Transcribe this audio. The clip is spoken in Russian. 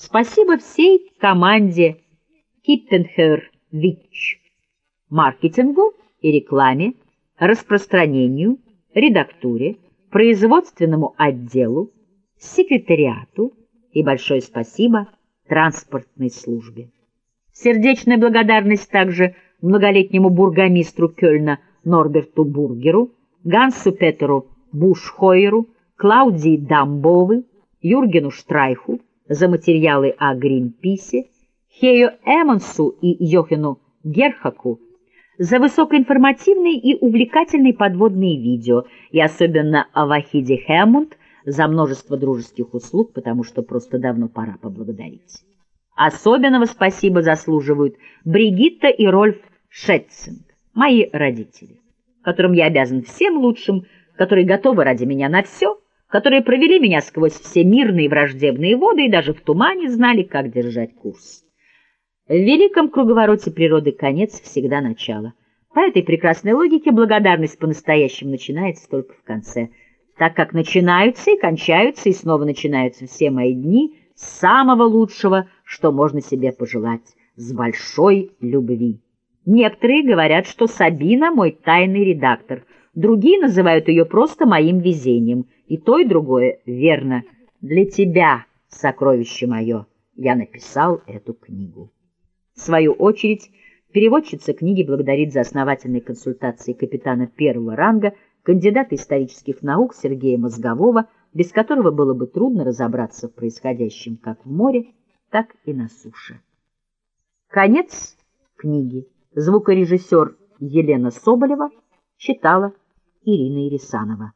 Спасибо всей команде Киттенхер Витч, маркетингу и рекламе, распространению, редактуре, производственному отделу, секретариату и большое спасибо транспортной службе. Сердечная благодарность также многолетнему бургомистру Кёльна Норберту Бургеру, Гансу Петеру Бушхойеру, Клаудии Дамбовой, Юргену Штрайху за материалы о Гринписе, Хею Эмонсу и Йохану Герхаку за высокоинформативные и увлекательные подводные видео, и особенно о Вахиде Хэммонд за множество дружеских услуг, потому что просто давно пора поблагодарить. Особенного спасибо заслуживают Бригитта и Рольф Шетцинг, мои родители, которым я обязан всем лучшим, которые готовы ради меня на все, которые провели меня сквозь все мирные враждебные воды и даже в тумане знали, как держать курс. В великом круговороте природы конец всегда начало. По этой прекрасной логике благодарность по-настоящему начинается только в конце, так как начинаются и кончаются, и снова начинаются все мои дни самого лучшего, что можно себе пожелать, с большой любви. Некоторые говорят, что Сабина — мой тайный редактор, другие называют ее просто моим везением, и то, и другое верно. Для тебя, сокровище мое, я написал эту книгу. В свою очередь, переводчица книги благодарит за основательные консультации капитана первого ранга, кандидата исторических наук Сергея Мозгового, без которого было бы трудно разобраться в происходящем как в море, так и на суше. Конец книги. Звукорежиссер Елена Соболева читала Ирина Ирисанова.